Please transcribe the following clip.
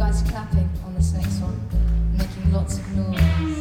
guys clapping on this next one, making lots of noise.